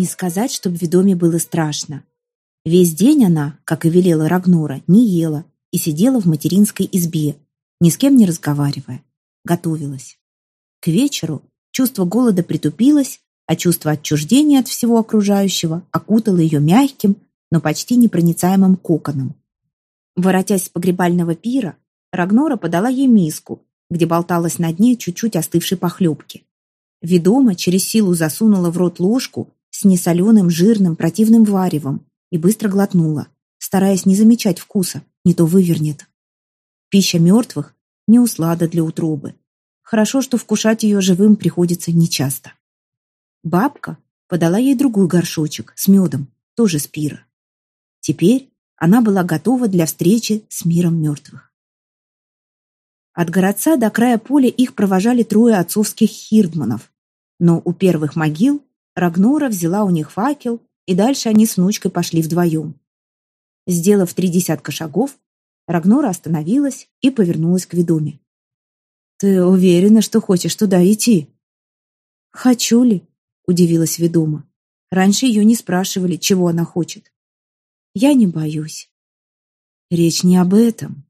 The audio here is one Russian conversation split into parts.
Не сказать, чтобы в доме было страшно. Весь день она, как и велела Рагнора, не ела и сидела в материнской избе, ни с кем не разговаривая. Готовилась. К вечеру чувство голода притупилось, а чувство отчуждения от всего окружающего окутало ее мягким, но почти непроницаемым коконом. Воротясь с погребального пира, Рагнора подала ей миску, где болталась на дне чуть-чуть остывшей похлебки. Ведома через силу засунула в рот ложку с несоленым, жирным, противным варевом и быстро глотнула, стараясь не замечать вкуса, не то вывернет. Пища мертвых не услада для утробы. Хорошо, что вкушать ее живым приходится нечасто. Бабка подала ей другой горшочек с медом, тоже с пира. Теперь она была готова для встречи с миром мертвых. От городца до края поля их провожали трое отцовских хирдманов, но у первых могил Рагнора взяла у них факел, и дальше они с внучкой пошли вдвоем. Сделав три десятка шагов, Рагнора остановилась и повернулась к ведоме. «Ты уверена, что хочешь туда идти?» «Хочу ли?» — удивилась ведома. Раньше ее не спрашивали, чего она хочет. «Я не боюсь». «Речь не об этом.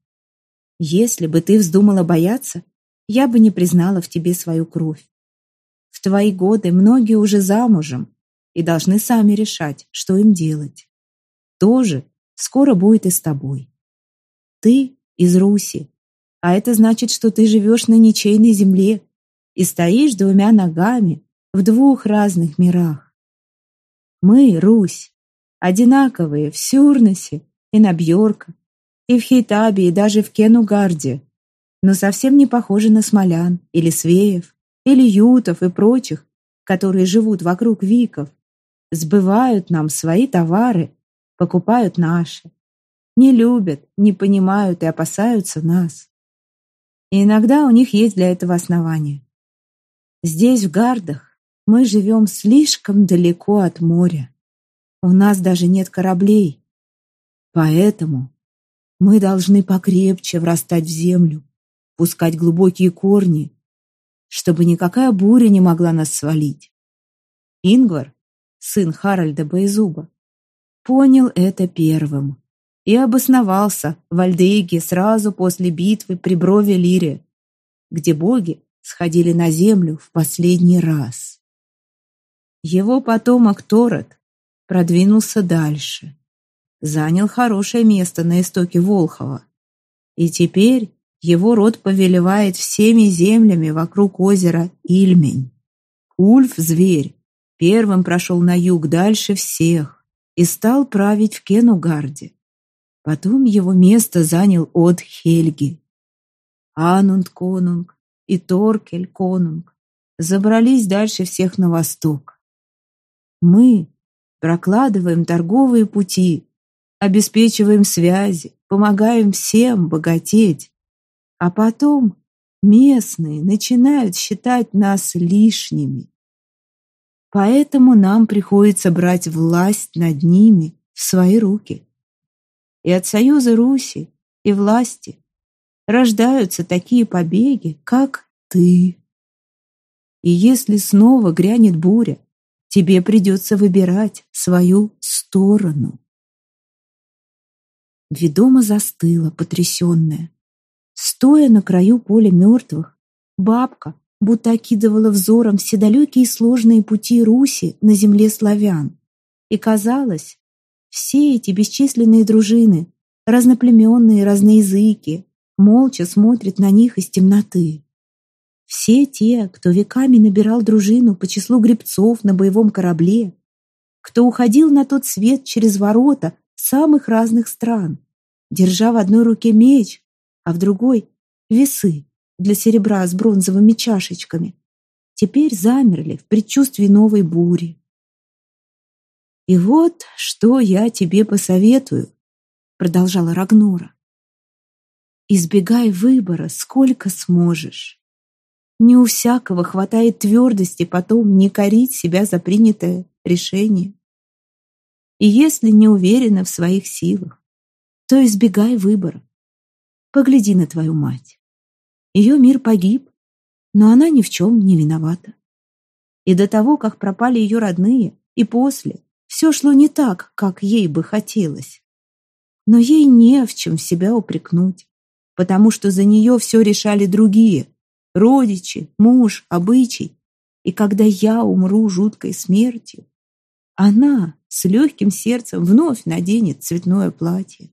Если бы ты вздумала бояться, я бы не признала в тебе свою кровь. Твои годы многие уже замужем и должны сами решать, что им делать. То же скоро будет и с тобой. Ты из Руси, а это значит, что ты живешь на ничейной земле и стоишь двумя ногами в двух разных мирах. Мы, Русь, одинаковые в Сюрнесе и на Бьорка, и в Хейтабе, и даже в Кенугарде, но совсем не похожи на смолян или свеев, или ютов и прочих, которые живут вокруг виков, сбывают нам свои товары, покупают наши, не любят, не понимают и опасаются нас. И иногда у них есть для этого основания. Здесь, в Гардах, мы живем слишком далеко от моря. У нас даже нет кораблей. Поэтому мы должны покрепче врастать в землю, пускать глубокие корни, чтобы никакая буря не могла нас свалить. Ингвар, сын Харальда Боезуба, понял это первым и обосновался в Альдейге сразу после битвы при Брове Лире, где боги сходили на землю в последний раз. Его потомок Торет продвинулся дальше занял хорошее место на истоке Волхова. И теперь его род повелевает всеми землями вокруг озера Ильмень. Ульф, зверь, первым прошел на юг дальше всех и стал править в Кенугарде. Потом его место занял Од Хельги. Анунд Конунг и Торкель Конунг забрались дальше всех на восток. Мы прокладываем торговые пути обеспечиваем связи, помогаем всем богатеть. А потом местные начинают считать нас лишними. Поэтому нам приходится брать власть над ними в свои руки. И от союза Руси и власти рождаются такие побеги, как ты. И если снова грянет буря, тебе придется выбирать свою сторону. Ведома застыла, потрясенная. Стоя на краю поля мертвых, бабка будто окидывала взором все далекие и сложные пути Руси на земле славян. И казалось, все эти бесчисленные дружины, разноплеменные, разноязыки, молча смотрят на них из темноты. Все те, кто веками набирал дружину по числу гребцов на боевом корабле, кто уходил на тот свет через ворота самых разных стран, держа в одной руке меч, а в другой — весы для серебра с бронзовыми чашечками, теперь замерли в предчувствии новой бури. «И вот что я тебе посоветую», — продолжала Рагнора. «Избегай выбора, сколько сможешь. Не у всякого хватает твердости потом не корить себя за принятое решение. И если не уверена в своих силах, то избегай выбора. Погляди на твою мать. Ее мир погиб, но она ни в чем не виновата. И до того, как пропали ее родные, и после все шло не так, как ей бы хотелось. Но ей не в чем себя упрекнуть, потому что за нее все решали другие — родичи, муж, обычай. И когда я умру жуткой смертью, она с легким сердцем вновь наденет цветное платье.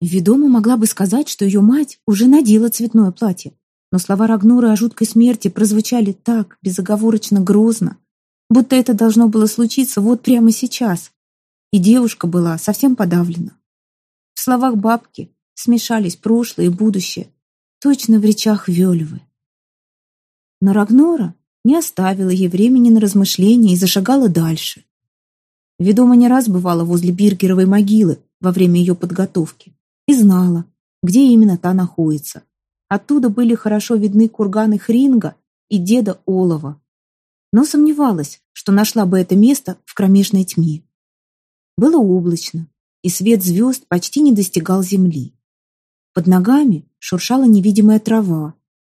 Ведома могла бы сказать, что ее мать уже надела цветное платье, но слова Рагнура о жуткой смерти прозвучали так безоговорочно грозно, будто это должно было случиться вот прямо сейчас, и девушка была совсем подавлена. В словах бабки смешались прошлое и будущее, точно в речах Вельвы. Но Рагнора не оставила ей времени на размышления и зашагала дальше. Ведома не раз бывала возле Биргеровой могилы во время ее подготовки и знала, где именно та находится. Оттуда были хорошо видны курганы Хринга и деда Олова. Но сомневалась, что нашла бы это место в кромешной тьме. Было облачно, и свет звезд почти не достигал земли. Под ногами шуршала невидимая трава,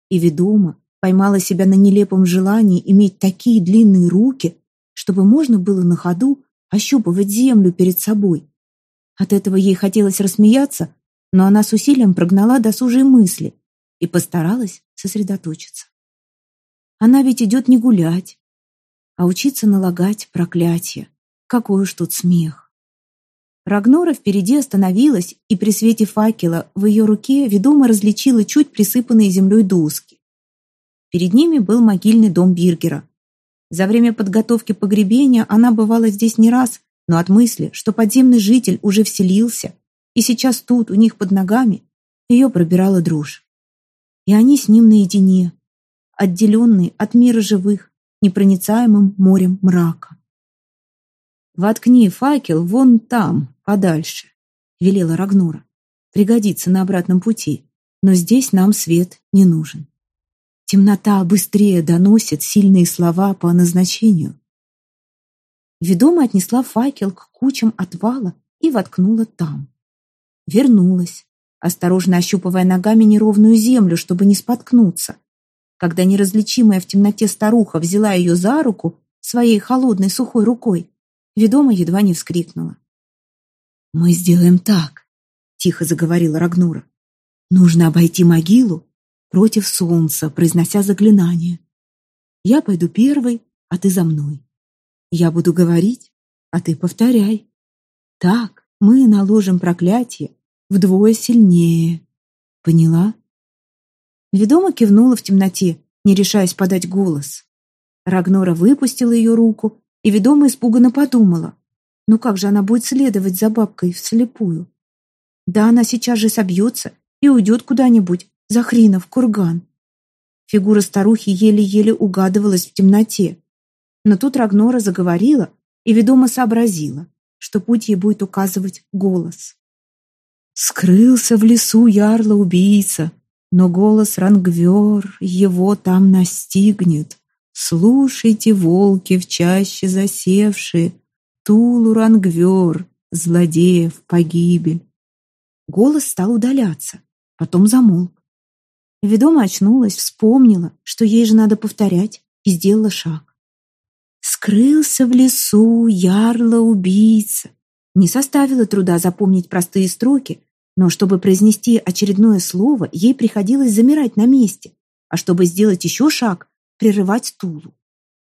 и ведома поймала себя на нелепом желании иметь такие длинные руки, чтобы можно было на ходу ощупывать землю перед собой. От этого ей хотелось рассмеяться, но она с усилием прогнала досужие мысли и постаралась сосредоточиться. Она ведь идет не гулять, а учиться налагать проклятие. Какой уж тут смех. Рагнора впереди остановилась, и при свете факела в ее руке ведомо различила чуть присыпанные землей доски. Перед ними был могильный дом Биргера. За время подготовки погребения она бывала здесь не раз, но от мысли, что подземный житель уже вселился, и сейчас тут, у них под ногами, ее пробирала дрожь. И они с ним наедине, отделенные от мира живых, непроницаемым морем мрака. «Воткни факел вон там, подальше», — велела Рагнора. «Пригодится на обратном пути, но здесь нам свет не нужен. Темнота быстрее доносит сильные слова по назначению». Ведома отнесла факел к кучам отвала и воткнула там. Вернулась, осторожно ощупывая ногами неровную землю, чтобы не споткнуться. Когда неразличимая в темноте старуха взяла ее за руку своей холодной сухой рукой, ведома едва не вскрикнула. «Мы сделаем так», — тихо заговорила Рагнура. «Нужно обойти могилу против солнца, произнося заклинание. Я пойду первой, а ты за мной. Я буду говорить, а ты повторяй. Так мы наложим проклятие вдвое сильнее. Поняла? Ведома кивнула в темноте, не решаясь подать голос. Рагнора выпустила ее руку, и ведома испуганно подумала. Ну как же она будет следовать за бабкой вслепую? Да она сейчас же собьется и уйдет куда-нибудь, за хрена в курган. Фигура старухи еле-еле угадывалась в темноте. Но тут Рагнора заговорила и ведомо сообразила что путь ей будет указывать голос. Скрылся в лесу ярла-убийца, но голос Рангвер его там настигнет. Слушайте, волки в чаще засевшие, Тулу Рангвер, злодеев погибель. Голос стал удаляться, потом замолк. Ведома очнулась, вспомнила, что ей же надо повторять, и сделала шаг. Скрылся в лесу ярла-убийца. Не составило труда запомнить простые строки, но чтобы произнести очередное слово, ей приходилось замирать на месте, а чтобы сделать еще шаг, прерывать Тулу.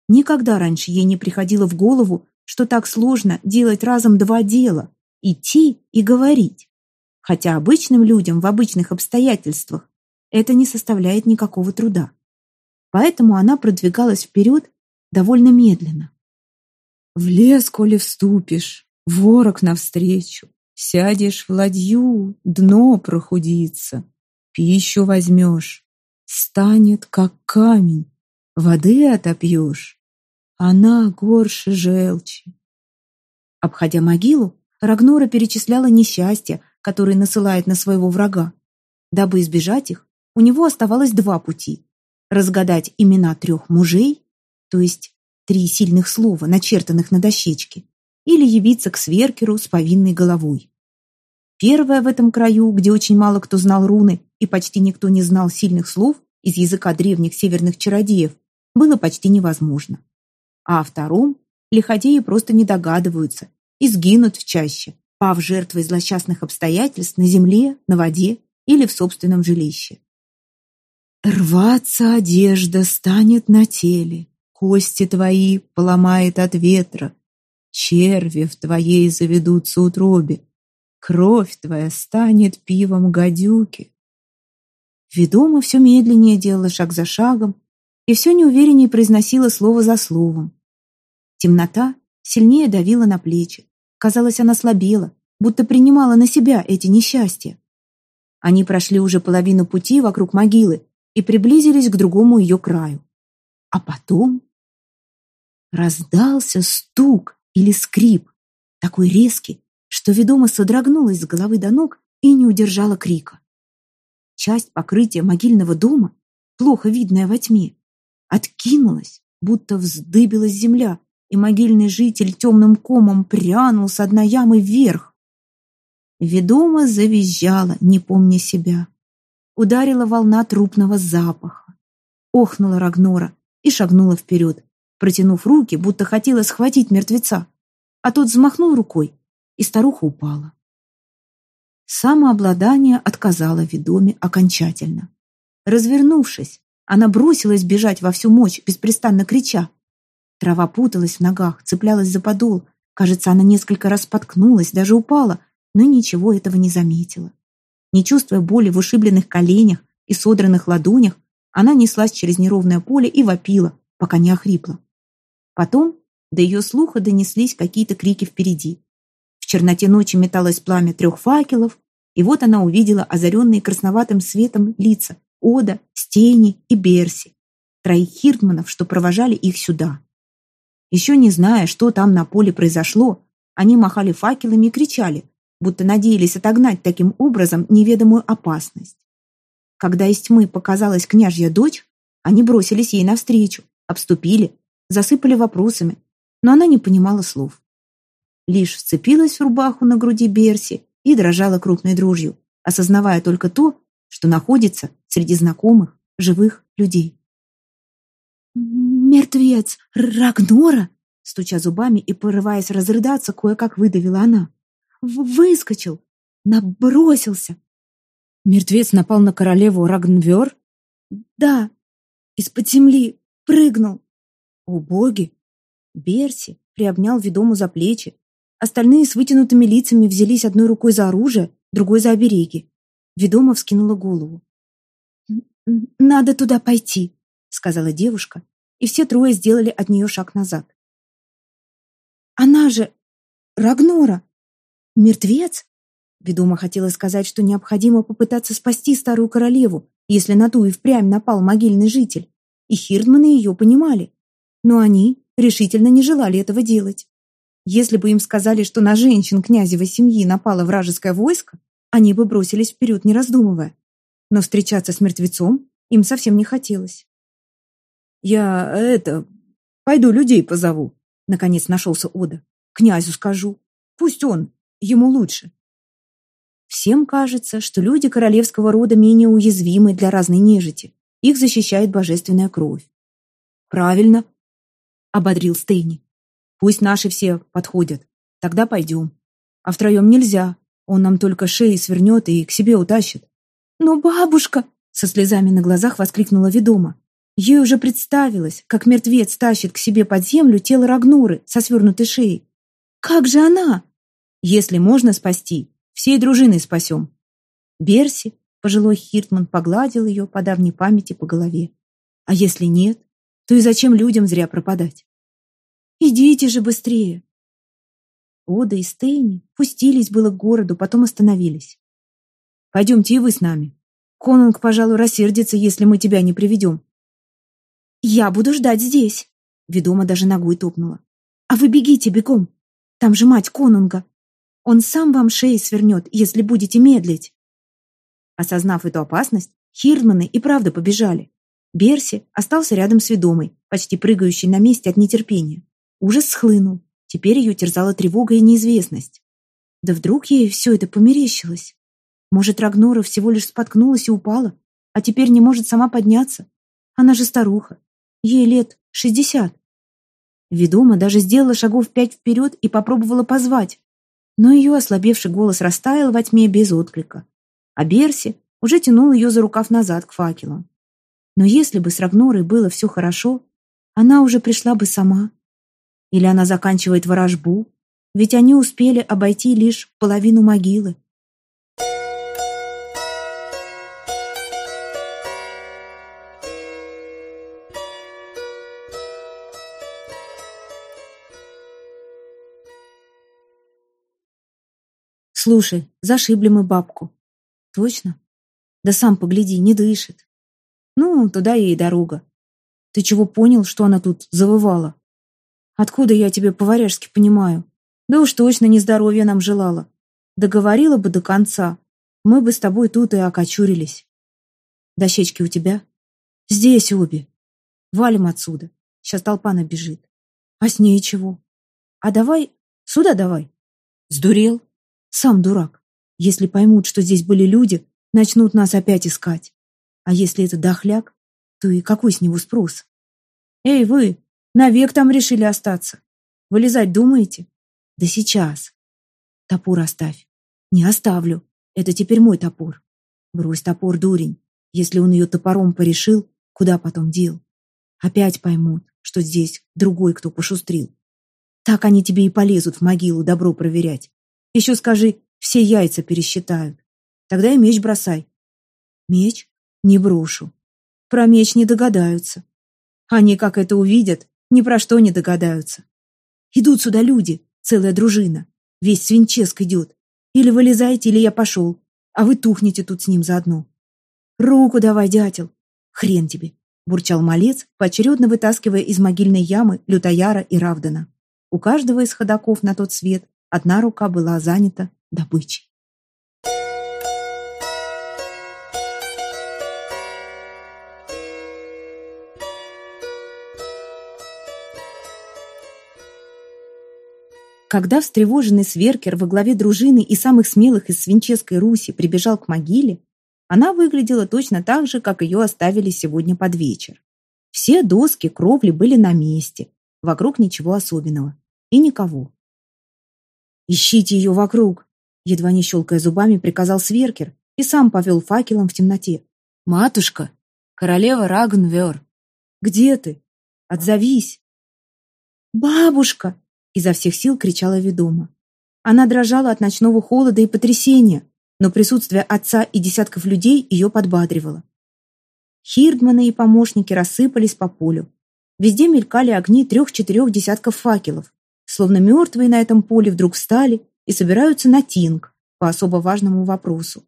Никогда раньше ей не приходило в голову, что так сложно делать разом два дела – идти и говорить. Хотя обычным людям в обычных обстоятельствах это не составляет никакого труда. Поэтому она продвигалась вперед довольно медленно. В лес, коли вступишь, ворог навстречу, Сядешь в ладью, дно прохудится, Пищу возьмешь, станет, как камень, Воды отопьешь, она горше желчи. Обходя могилу, Рагнора перечисляла несчастья, которые насылает на своего врага. Дабы избежать их, у него оставалось два пути – разгадать имена трех мужей то есть три сильных слова, начертанных на дощечке, или явиться к сверкеру с повинной головой. Первое в этом краю, где очень мало кто знал руны и почти никто не знал сильных слов из языка древних северных чародеев, было почти невозможно. А о втором лиходеи просто не догадываются и сгинут в чаще, пав жертвой злосчастных обстоятельств на земле, на воде или в собственном жилище. Рваться одежда станет на теле, кости твои поломает от ветра, черви в твоей заведутся утробе, кровь твоя станет пивом гадюки. Ведома все медленнее делала шаг за шагом и все неувереннее произносила слово за словом. Темнота сильнее давила на плечи. Казалось, она слабела, будто принимала на себя эти несчастья. Они прошли уже половину пути вокруг могилы и приблизились к другому ее краю. А потом раздался стук или скрип, такой резкий, что ведомо содрогнулась с головы до ног и не удержала крика. Часть покрытия могильного дома, плохо видная во тьме, откинулась, будто вздыбилась земля, и могильный житель темным комом прянул с одной ямы вверх. Ведомо завизжала, не помня себя. Ударила волна трупного запаха. Охнула Рагнора и шагнула вперед, протянув руки, будто хотела схватить мертвеца. А тот взмахнул рукой, и старуха упала. Самообладание отказало ведоме окончательно. Развернувшись, она бросилась бежать во всю мощь, беспрестанно крича. Трава путалась в ногах, цеплялась за подол. Кажется, она несколько раз споткнулась, даже упала, но ничего этого не заметила. Не чувствуя боли в ушибленных коленях и содранных ладонях, она неслась через неровное поле и вопила, пока не охрипла. Потом до ее слуха донеслись какие-то крики впереди. В черноте ночи металось пламя трех факелов, и вот она увидела озаренные красноватым светом лица Ода, Стени и Берси, троих хиртманов, что провожали их сюда. Еще не зная, что там на поле произошло, они махали факелами и кричали, будто надеялись отогнать таким образом неведомую опасность. Когда из тьмы показалась княжья дочь, они бросились ей навстречу, обступили, засыпали вопросами, но она не понимала слов лишь вцепилась в рубаху на груди Берси и дрожала крупной дрожью, осознавая только то, что находится среди знакомых, живых людей. «Мертвец! Рагнора!» Стуча зубами и порываясь разрыдаться, кое-как выдавила она. «Выскочил! Набросился!» «Мертвец напал на королеву Рагнвер?» «Да, из-под земли прыгнул!» «О боги!» Берси приобнял ведому за плечи, Остальные с вытянутыми лицами взялись одной рукой за оружие, другой за обереги. Ведома вскинула голову. «Надо туда пойти», — сказала девушка, и все трое сделали от нее шаг назад. «Она же... Рагнора! Мертвец?» Ведома хотела сказать, что необходимо попытаться спасти старую королеву, если на ту и впрямь напал могильный житель. И Хирдманы ее понимали. Но они решительно не желали этого делать. Если бы им сказали, что на женщин князевой семьи напало вражеское войско, они бы бросились вперед, не раздумывая. Но встречаться с мертвецом им совсем не хотелось. «Я, это, пойду людей позову», — наконец нашелся Ода. «Князю скажу. Пусть он, ему лучше». Всем кажется, что люди королевского рода менее уязвимы для разной нежити. Их защищает божественная кровь. «Правильно», — ободрил Стейни. Пусть наши все подходят. Тогда пойдем. А втроем нельзя. Он нам только шеи свернет и к себе утащит. «Но бабушка!» — со слезами на глазах воскликнула ведома. Ей уже представилось, как мертвец тащит к себе под землю тело Рагнуры со свернутой шеей. «Как же она?» «Если можно спасти, всей дружиной спасем». Берси, пожилой Хиртман, погладил ее по давней памяти по голове. «А если нет, то и зачем людям зря пропадать?» Идите же быстрее!» Ода и Стейни пустились было к городу, потом остановились. «Пойдемте и вы с нами. Конунг, пожалуй, рассердится, если мы тебя не приведем». «Я буду ждать здесь!» Ведома даже ногой топнула. «А вы бегите бегом! Там же мать Конунга! Он сам вам шеи свернет, если будете медлить!» Осознав эту опасность, Хирдманы и правда побежали. Берси остался рядом с ведомой, почти прыгающей на месте от нетерпения. Ужас схлынул. Теперь ее терзала тревога и неизвестность. Да вдруг ей все это померещилось? Может, Рагнора всего лишь споткнулась и упала, а теперь не может сама подняться? Она же старуха. Ей лет шестьдесят. Ведома даже сделала шагов пять вперед и попробовала позвать. Но ее ослабевший голос растаял во тьме без отклика. А Берси уже тянул ее за рукав назад к факелам. Но если бы с Рагнорой было все хорошо, она уже пришла бы сама. Или она заканчивает ворожбу, ведь они успели обойти лишь половину могилы. Слушай, зашибли мы бабку. Точно? Да сам погляди, не дышит. Ну, туда ей дорога. Ты чего понял, что она тут завывала? Откуда я тебе по-варяжски понимаю? Да уж точно не здоровья нам желала. Договорила бы до конца, мы бы с тобой тут и окочурились. Дощечки у тебя? Здесь обе. Валим отсюда. Сейчас толпа набежит. А с ней чего? А давай, сюда давай. Сдурел? Сам дурак. Если поймут, что здесь были люди, начнут нас опять искать. А если это дохляк, то и какой с него спрос? Эй, вы, навек там решили остаться. Вылезать думаете? Да сейчас. Топор оставь. Не оставлю. Это теперь мой топор. Брось топор, дурень. Если он ее топором порешил, куда потом дел? Опять поймут, что здесь другой кто пошустрил. Так они тебе и полезут в могилу добро проверять. Еще скажи, все яйца пересчитают. Тогда и меч бросай. Меч? Не брошу. Про меч не догадаются. Они, как это увидят, ни про что не догадаются. Идут сюда люди, целая дружина. Весь свинческ идет. Или вылезайте, или я пошел. А вы тухнете тут с ним заодно. Руку давай, дятел. Хрен тебе, бурчал малец, поочередно вытаскивая из могильной ямы Лютояра и Равдана. У каждого из ходаков на тот свет Одна рука была занята добычей. Когда встревоженный сверкер во главе дружины и самых смелых из Свинческой Руси прибежал к могиле, она выглядела точно так же, как ее оставили сегодня под вечер. Все доски, кровли были на месте, вокруг ничего особенного и никого. «Ищите ее вокруг!» Едва не щелкая зубами, приказал Сверкер и сам повел факелом в темноте. «Матушка! Королева Рагнвер! Где ты? Отзовись!» «Бабушка!» — изо всех сил кричала ведома. Она дрожала от ночного холода и потрясения, но присутствие отца и десятков людей ее подбадривало. Хирдманы и помощники рассыпались по полю. Везде мелькали огни трех-четырех десятков факелов, словно мертвые на этом поле вдруг встали и собираются на тинг по особо важному вопросу.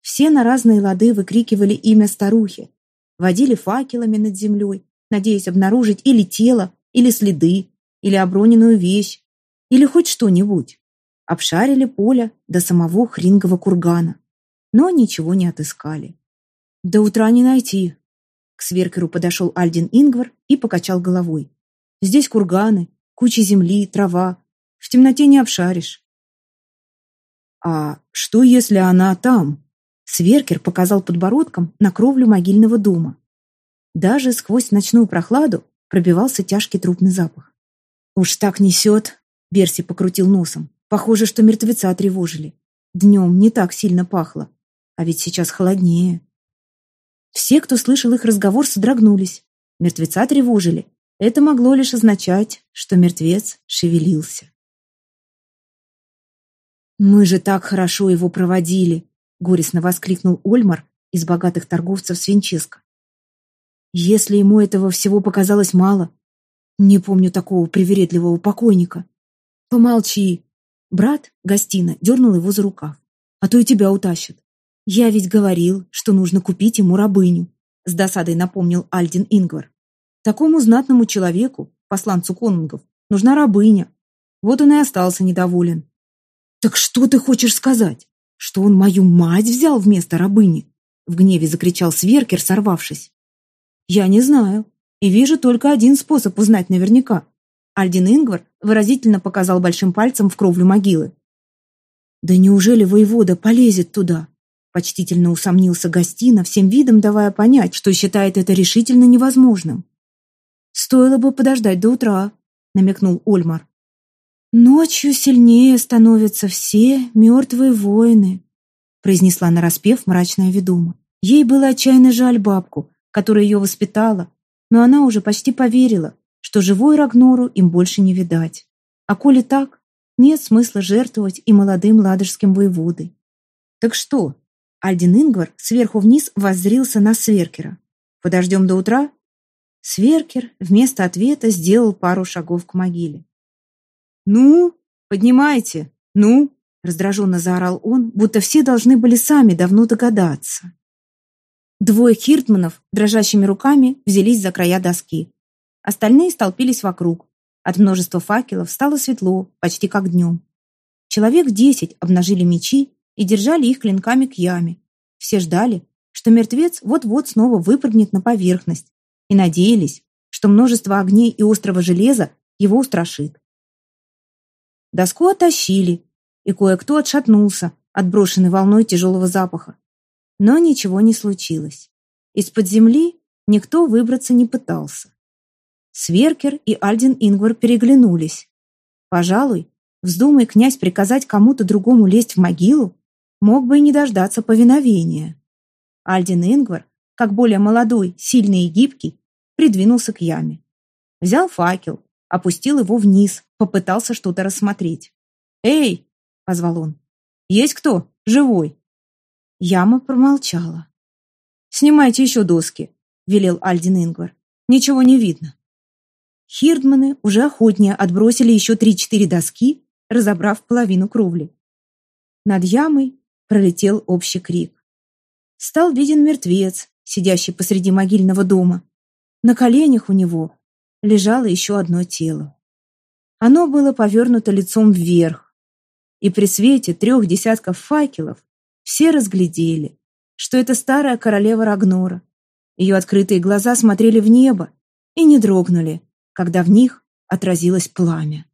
Все на разные лады выкрикивали имя старухи, водили факелами над землей, надеясь обнаружить или тело, или следы, или оброненную вещь, или хоть что-нибудь. Обшарили поле до самого Хрингова кургана, но ничего не отыскали. До утра не найти. К сверкеру подошел Альдин Ингвар и покачал головой. Здесь курганы, Куча земли, трава. В темноте не обшаришь. А что, если она там? Сверкер показал подбородком на кровлю могильного дома. Даже сквозь ночную прохладу пробивался тяжкий трупный запах. «Уж так несет!» — Берси покрутил носом. «Похоже, что мертвеца тревожили. Днем не так сильно пахло, а ведь сейчас холоднее». Все, кто слышал их разговор, содрогнулись. Мертвеца тревожили, это могло лишь означать, что мертвец шевелился. «Мы же так хорошо его проводили!» — горестно воскликнул Ольмар из богатых торговцев Свинческа. «Если ему этого всего показалось мало, не помню такого привередливого покойника. Помолчи!» Брат, гостина, дернул его за рукав. «А то и тебя утащат. Я ведь говорил, что нужно купить ему рабыню», с досадой напомнил Альдин Ингвар. Такому знатному человеку, посланцу конунгов, нужна рабыня. Вот он и остался недоволен. «Так что ты хочешь сказать? Что он мою мать взял вместо рабыни?» В гневе закричал Сверкер, сорвавшись. «Я не знаю. И вижу только один способ узнать наверняка». Альдин Ингвар выразительно показал большим пальцем в кровлю могилы. «Да неужели воевода полезет туда?» Почтительно усомнился Гостина, всем видом давая понять, что считает это решительно невозможным. Стоило бы подождать до утра. намекнул Ольмар. «Ночью сильнее становятся все мертвые воины», произнесла нараспев мрачная ведума. Ей было отчаянно жаль бабку, которая ее воспитала, но она уже почти поверила, что живой Рагнору им больше не видать. А коли так, нет смысла жертвовать и молодым ладожским воеводой. Так что? Альдин Ингвар сверху вниз воззрился на Сверкера. Подождем до утра? Сверкер вместо ответа сделал пару шагов к могиле. «Ну, поднимайте, ну!» раздраженно заорал он, будто все должны были сами давно догадаться. Двое хиртманов дрожащими руками взялись за края доски. Остальные столпились вокруг. От множества факелов стало светло, почти как днем. Человек десять обнажили мечи и держали их клинками к яме. Все ждали, что мертвец вот-вот снова выпрыгнет на поверхность, и надеялись, что множество огней и острого железа его устрашит. Доску оттащили, и кое-кто отшатнулся, отброшенный волной тяжелого запаха. Но ничего не случилось. Из-под земли никто выбраться не пытался. Сверкер и Альдин Ингвар переглянулись. Пожалуй, вздумай князь приказать кому-то другому лезть в могилу, мог бы и не дождаться повиновения. Альдин Ингвар, как более молодой, сильный и гибкий, придвинулся к яме. Взял факел, опустил его вниз, попытался что-то рассмотреть. «Эй!» — позвал он. «Есть кто? Живой?» Яма промолчала. «Снимайте еще доски», — велел Альдин Ингвар. «Ничего не видно». Хирдманы уже охотнее отбросили еще три-четыре доски, разобрав половину кровли. Над ямой пролетел общий крик. Стал виден мертвец, сидящий посреди могильного дома. На коленях у него лежало еще одно тело. Оно было повернуто лицом вверх, и при свете трех десятков факелов все разглядели, что это старая королева Рагнора. Ее открытые глаза смотрели в небо и не дрогнули, когда в них отразилось пламя.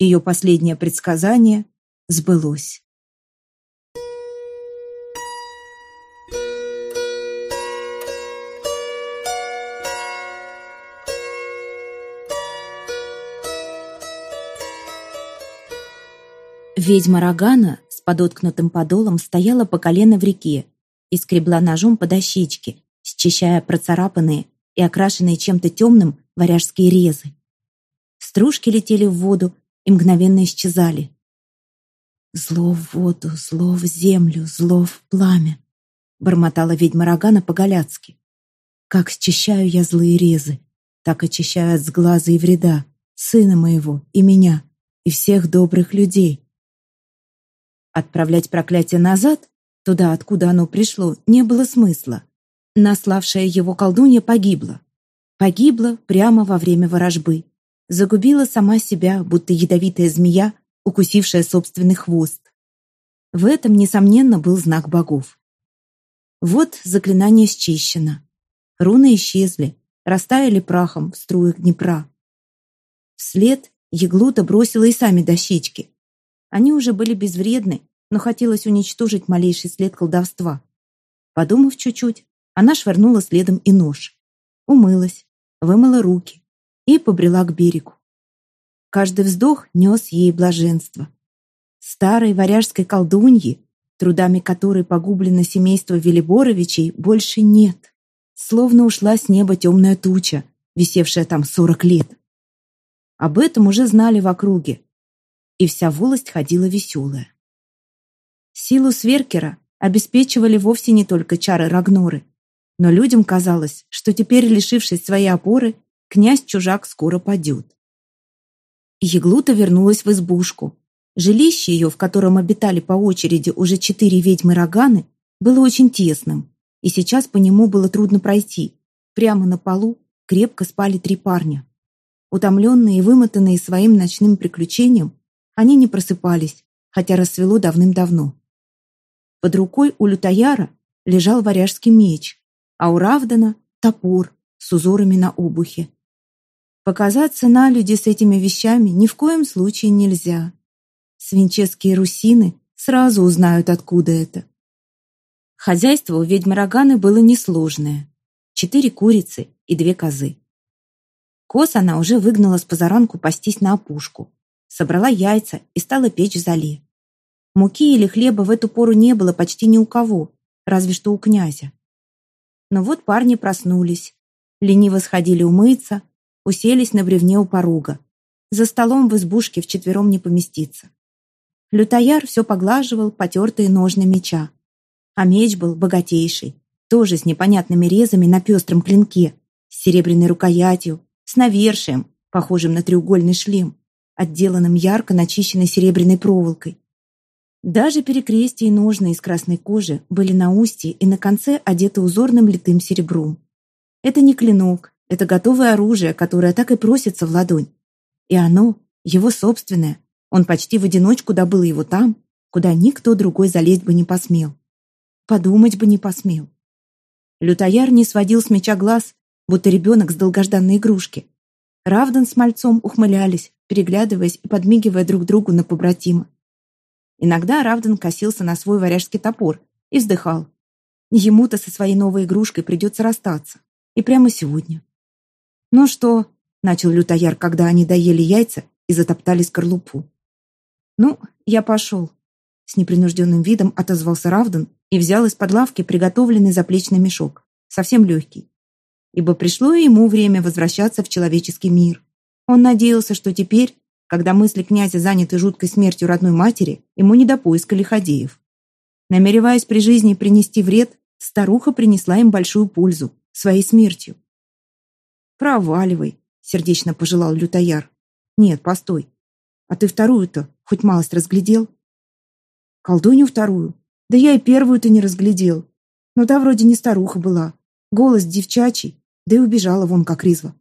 Ее последнее предсказание сбылось. Ведьма Рогана с подоткнутым подолом стояла по колено в реке и скребла ножом по дощечке, счищая процарапанные и окрашенные чем-то темным варяжские резы. Стружки летели в воду и мгновенно исчезали. «Зло в воду, зло в землю, зло в пламя», бормотала ведьма Рогана по-галяцки. «Как счищаю я злые резы, так очищаю от сглаза и вреда сына моего и меня, и всех добрых людей, Отправлять проклятие назад, туда, откуда оно пришло, не было смысла. Наславшая его колдунья погибла. Погибла прямо во время ворожбы. Загубила сама себя, будто ядовитая змея, укусившая собственный хвост. В этом, несомненно, был знак богов. Вот заклинание счищено. Руны исчезли, растаяли прахом в струях Днепра. Вслед Еглута бросила и сами дощечки, они уже были безвредны, но хотелось уничтожить малейший след колдовства. Подумав чуть-чуть, она швырнула следом и нож. Умылась, вымыла руки и побрела к берегу. Каждый вздох нес ей блаженство. Старой варяжской колдуньи, трудами которой погублено семейство Велиборовичей, больше нет. Словно ушла с неба темная туча, висевшая там сорок лет. Об этом уже знали в округе, и вся волость ходила веселая. Силу Сверкера обеспечивали вовсе не только чары Рагноры, но людям казалось, что теперь, лишившись своей опоры, князь-чужак скоро падет. Еглута вернулась в избушку. Жилище ее, в котором обитали по очереди уже четыре ведьмы-роганы, было очень тесным, и сейчас по нему было трудно пройти. Прямо на полу крепко спали три парня. Утомленные и вымотанные своим ночным приключением, они не просыпались, хотя рассвело давным-давно. Под рукой у лютояра лежал варяжский меч, а у Равдана — топор с узорами на обухе. Показаться на люди с этими вещами ни в коем случае нельзя. Свинческие русины сразу узнают, откуда это. Хозяйство у ведьмы Роганы было несложное. Четыре курицы и две козы. Кос она уже выгнала с позаранку пастись на опушку. Собрала яйца и стала печь в зале. Муки или хлеба в эту пору не было почти ни у кого, разве что у князя. Но вот парни проснулись, лениво сходили умыться, уселись на бревне у порога. За столом в избушке вчетвером не поместиться. Лютояр все поглаживал потертые ножны меча. А меч был богатейший, тоже с непонятными резами на пестром клинке, с серебряной рукоятью, с навершием, похожим на треугольный шлем, отделанным ярко начищенной серебряной проволокой. Даже перекрестия и ножны из красной кожи были на устье и на конце одеты узорным литым серебром. Это не клинок, это готовое оружие, которое так и просится в ладонь. И оно, его собственное, он почти в одиночку добыл его там, куда никто другой залезть бы не посмел. Подумать бы не посмел. Лютояр не сводил с меча глаз, будто ребенок с долгожданной игрушки. Равдан с мальцом ухмылялись, переглядываясь и подмигивая друг другу на побратима. Иногда Равдан косился на свой варяжский топор и вздыхал. Ему-то со своей новой игрушкой придется расстаться. И прямо сегодня. «Ну что?» — начал лютояр, когда они доели яйца и затоптали скорлупу. «Ну, я пошел», — с непринужденным видом отозвался Равдан и взял из-под лавки приготовленный заплечный мешок, совсем легкий. Ибо пришло ему время возвращаться в человеческий мир. Он надеялся, что теперь, когда мысли князя заняты жуткой смертью родной матери, ему не до поиска лиходеев. Намереваясь при жизни принести вред, старуха принесла им большую пользу, своей смертью. «Проваливай», — сердечно пожелал лютояр. «Нет, постой. А ты вторую-то хоть малость разглядел?» «Колдунью вторую? Да я и первую-то не разглядел. Но та вроде не старуха была. Голос девчачий, да и убежала вон как ризва.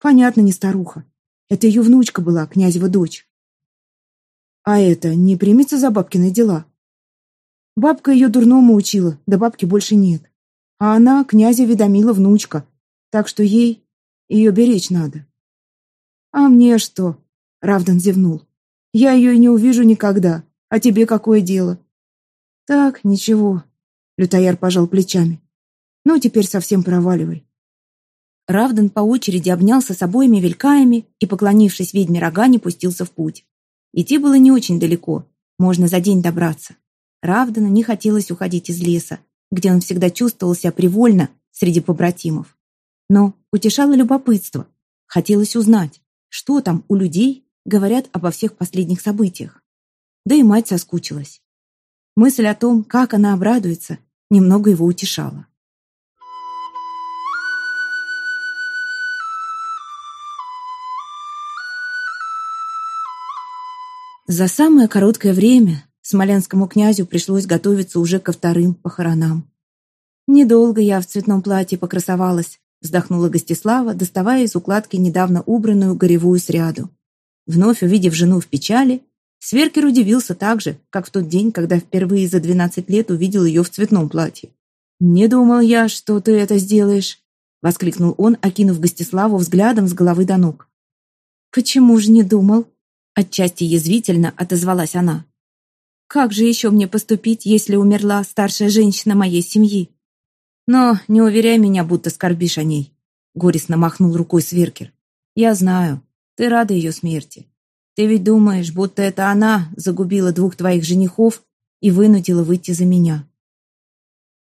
Понятно, не старуха. Это ее внучка была, князева дочь. А это не примется за бабкины дела? Бабка ее дурному учила, да бабки больше нет. А она князя Ведомила внучка, так что ей ее беречь надо. А мне что? Равдан зевнул. «Я ее и не увижу никогда. А тебе какое дело?» «Так, ничего», — Лютояр пожал плечами. «Ну, теперь совсем проваливай». Равдан по очереди обнялся с обоими велькаями и, поклонившись ведьме Рогане, пустился в путь. Идти было не очень далеко, можно за день добраться. Равдану не хотелось уходить из леса, где он всегда чувствовал себя привольно среди побратимов. Но утешало любопытство, хотелось узнать, что там у людей говорят обо всех последних событиях. Да и мать соскучилась. Мысль о том, как она обрадуется, немного его утешала. За самое короткое время смоленскому князю пришлось готовиться уже ко вторым похоронам. «Недолго я в цветном платье покрасовалась», вздохнула Гостислава, доставая из укладки недавно убранную горевую сряду. Вновь увидев жену в печали, Сверкер удивился так же, как в тот день, когда впервые за двенадцать лет увидел ее в цветном платье. «Не думал я, что ты это сделаешь», — воскликнул он, окинув Гостиславу взглядом с головы до ног. «Почему же не думал?» — отчасти язвительно отозвалась она. «Как же еще мне поступить, если умерла старшая женщина моей семьи?» «Но не уверяй меня, будто скорбишь о ней», — горестно махнул рукой Сверкер. «Я знаю, ты рада ее смерти. Ты ведь думаешь, будто это она загубила двух твоих женихов и вынудила выйти за меня.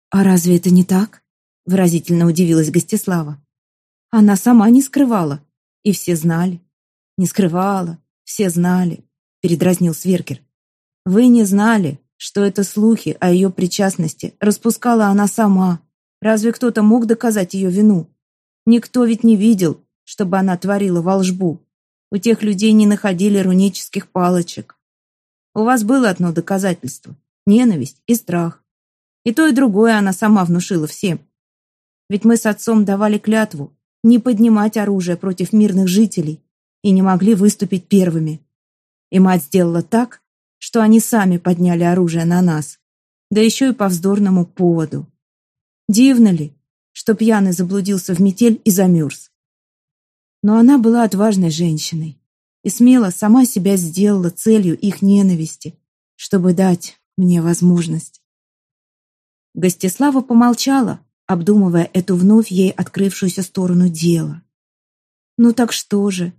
А разве это не так? Выразительно удивилась Гостислава. Она сама не скрывала, и все знали. Не скрывала, все знали, передразнил Сверкер. Вы не знали, что это слухи о ее причастности распускала она сама. Разве кто-то мог доказать ее вину? Никто ведь не видел, чтобы она творила волжбу. У тех людей не находили рунических палочек. У вас было одно доказательство — ненависть и страх. И то, и другое она сама внушила всем. Ведь мы с отцом давали клятву не поднимать оружие против мирных жителей и не могли выступить первыми. И мать сделала так, что они сами подняли оружие на нас, да еще и по вздорному поводу. Дивно ли, что пьяный заблудился в метель и замерз? Но она была отважной женщиной и смело сама себя сделала целью их ненависти, чтобы дать мне возможность. Гостислава помолчала, обдумывая эту вновь ей открывшуюся сторону дела. Ну так что же?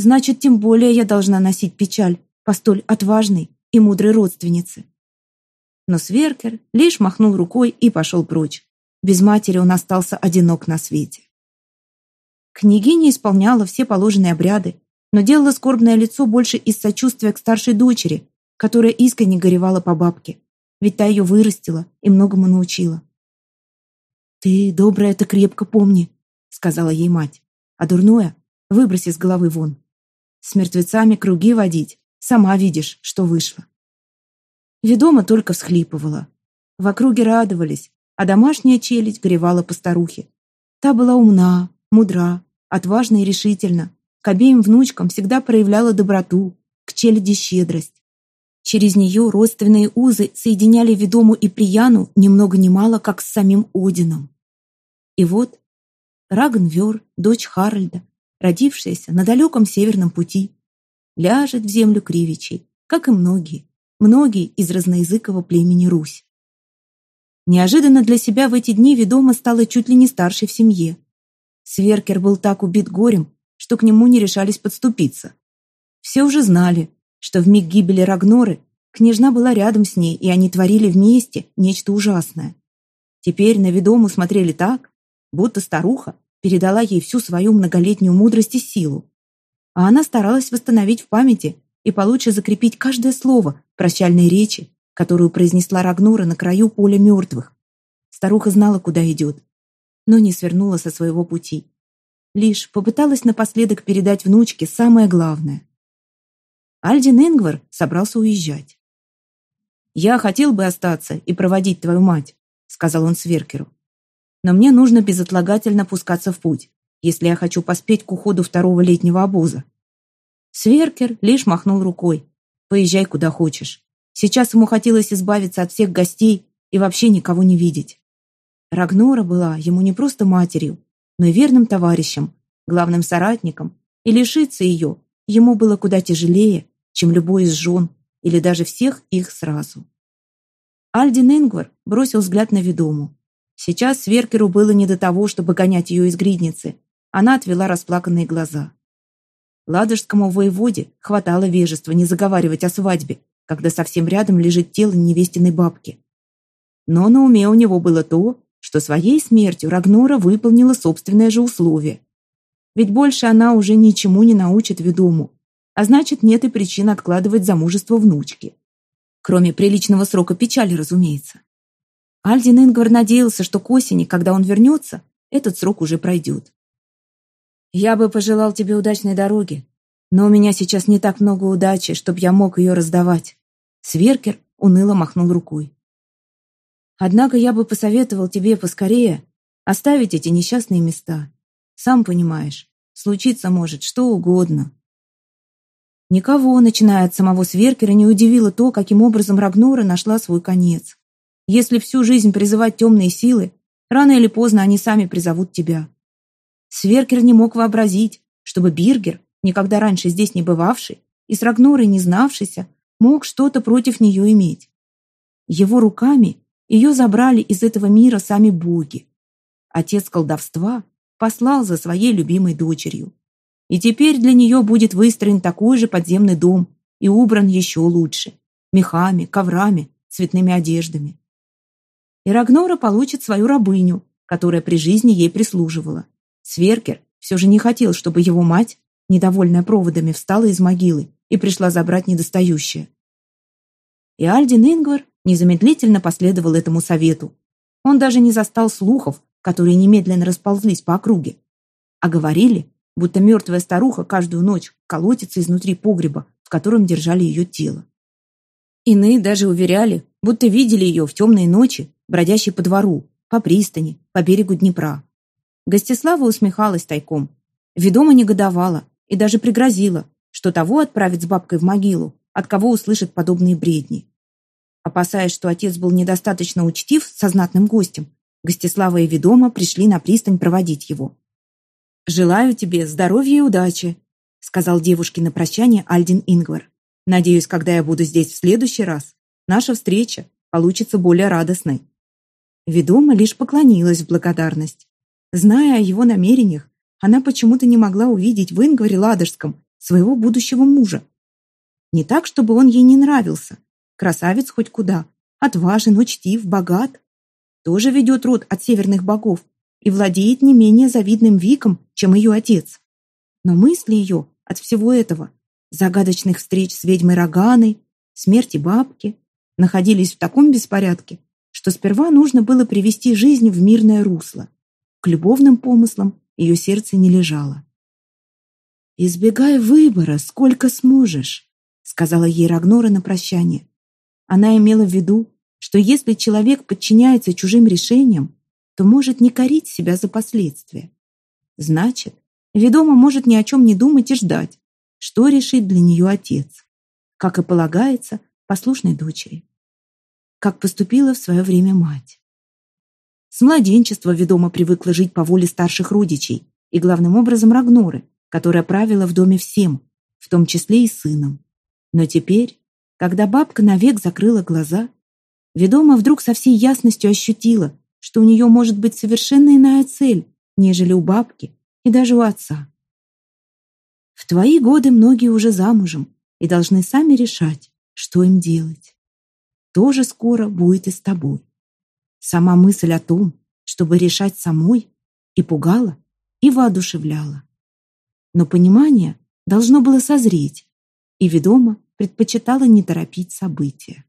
Значит, тем более я должна носить печаль по столь отважной и мудрой родственнице. Но Сверкер лишь махнул рукой и пошел прочь. Без матери он остался одинок на свете. Княгиня исполняла все положенные обряды, но делала скорбное лицо больше из сочувствия к старшей дочери, которая искренне горевала по бабке, ведь та ее вырастила и многому научила. «Ты, доброе это крепко помни», — сказала ей мать, «а дурное выбрось из головы вон. С мертвецами круги водить, сама видишь, что вышло». Ведома только всхлипывала. В округе радовались, а домашняя челядь горевала по старухе. Та была умна, мудра, отважна и решительна. К обеим внучкам всегда проявляла доброту, к челяди щедрость. Через нее родственные узы соединяли ведому и прияну ни много ни мало, как с самим Одином. И вот Рагнвер, дочь Харальда, родившаяся на далеком северном пути, ляжет в землю Кривичей, как и многие, многие из разноязыкового племени Русь. Неожиданно для себя в эти дни ведома стала чуть ли не старшей в семье. Сверкер был так убит горем, что к нему не решались подступиться. Все уже знали, что в миг гибели Рагноры княжна была рядом с ней, и они творили вместе нечто ужасное. Теперь на ведому смотрели так, будто старуха передала ей всю свою многолетнюю мудрость и силу. А она старалась восстановить в памяти и получше закрепить каждое слово прощальной речи, которую произнесла Рагнура на краю поля мертвых. Старуха знала, куда идет, но не свернула со своего пути. Лишь попыталась напоследок передать внучке самое главное. Альдин Ингвар собрался уезжать. «Я хотел бы остаться и проводить твою мать», — сказал он Сверкеру. «Но мне нужно безотлагательно пускаться в путь, если я хочу поспеть к уходу второго летнего обоза. Сверкер лишь махнул рукой. «Поезжай куда хочешь». Сейчас ему хотелось избавиться от всех гостей и вообще никого не видеть. Рагнора была ему не просто матерью, но и верным товарищем, главным соратником, и лишиться ее ему было куда тяжелее, чем любой из жен или даже всех их сразу. Альдин Ингвар бросил взгляд на ведому. Сейчас Сверкеру было не до того, чтобы гонять ее из гридницы. Она отвела расплаканные глаза. Ладожскому воеводе хватало вежества не заговаривать о свадьбе, когда совсем рядом лежит тело невестиной бабки. Но на уме у него было то, что своей смертью Рагнора выполнила собственное же условие. Ведь больше она уже ничему не научит ведому, а значит, нет и причин откладывать замужество внучки. Кроме приличного срока печали, разумеется. Альдин Ингвар надеялся, что к осени, когда он вернется, этот срок уже пройдет. Я бы пожелал тебе удачной дороги, но у меня сейчас не так много удачи, чтобы я мог ее раздавать. Сверкер уныло махнул рукой. Однако я бы посоветовал тебе поскорее оставить эти несчастные места. Сам понимаешь, случиться может что угодно. Никого, начиная от самого Сверкера, не удивило то, каким образом Рагнора нашла свой конец. Если всю жизнь призывать темные силы, рано или поздно они сами призовут тебя. Сверкер не мог вообразить, чтобы Биргер, никогда раньше здесь не бывавший и с Рагнорой не знавшийся, мог что-то против нее иметь. Его руками ее забрали из этого мира сами боги. Отец колдовства послал за своей любимой дочерью. И теперь для нее будет выстроен такой же подземный дом и убран еще лучше. Мехами, коврами, цветными одеждами. И Рагнора получит свою рабыню, которая при жизни ей прислуживала. Сверкер все же не хотел, чтобы его мать, недовольная проводами, встала из могилы и пришла забрать недостающее. И Альдин Ингвар незамедлительно последовал этому совету. Он даже не застал слухов, которые немедленно расползлись по округе. А говорили, будто мертвая старуха каждую ночь колотится изнутри погреба, в котором держали ее тело. Иные даже уверяли, будто видели ее в темные ночи, бродящей по двору, по пристани, по берегу Днепра. Гостислава усмехалась тайком. Ведома негодовала и даже пригрозила, что того отправит с бабкой в могилу, от кого услышит подобные бредни. Опасаясь, что отец был недостаточно учтив со знатным гостем, Гостислава и Ведома пришли на пристань проводить его. «Желаю тебе здоровья и удачи», — сказал девушке на прощание Альдин Ингвар. «Надеюсь, когда я буду здесь в следующий раз, наша встреча получится более радостной». Ведома лишь поклонилась в благодарность. Зная о его намерениях, она почему-то не могла увидеть в Ингваре Ладожском своего будущего мужа. Не так, чтобы он ей не нравился. Красавец хоть куда, отважен, учтив, богат. Тоже ведет род от северных богов и владеет не менее завидным виком, чем ее отец. Но мысли ее от всего этого, загадочных встреч с ведьмой Роганой, смерти бабки, находились в таком беспорядке, что сперва нужно было привести жизнь в мирное русло. К любовным помыслам ее сердце не лежало. «Избегай выбора, сколько сможешь», сказала ей Рагнора на прощание. Она имела в виду, что если человек подчиняется чужим решениям, то может не корить себя за последствия. Значит, ведома может ни о чем не думать и ждать, что решит для нее отец, как и полагается послушной дочери. Как поступила в свое время мать. С младенчества ведома привыкла жить по воле старших родичей и главным образом Рагноры, которая правила в доме всем, в том числе и сыном. Но теперь, когда бабка навек закрыла глаза, ведома вдруг со всей ясностью ощутила, что у нее может быть совершенно иная цель, нежели у бабки и даже у отца. В твои годы многие уже замужем и должны сами решать, что им делать. Тоже скоро будет и с тобой. Сама мысль о том, чтобы решать самой, и пугала, и воодушевляла. Но понимание должно было созреть, и ведомо предпочитала не торопить события.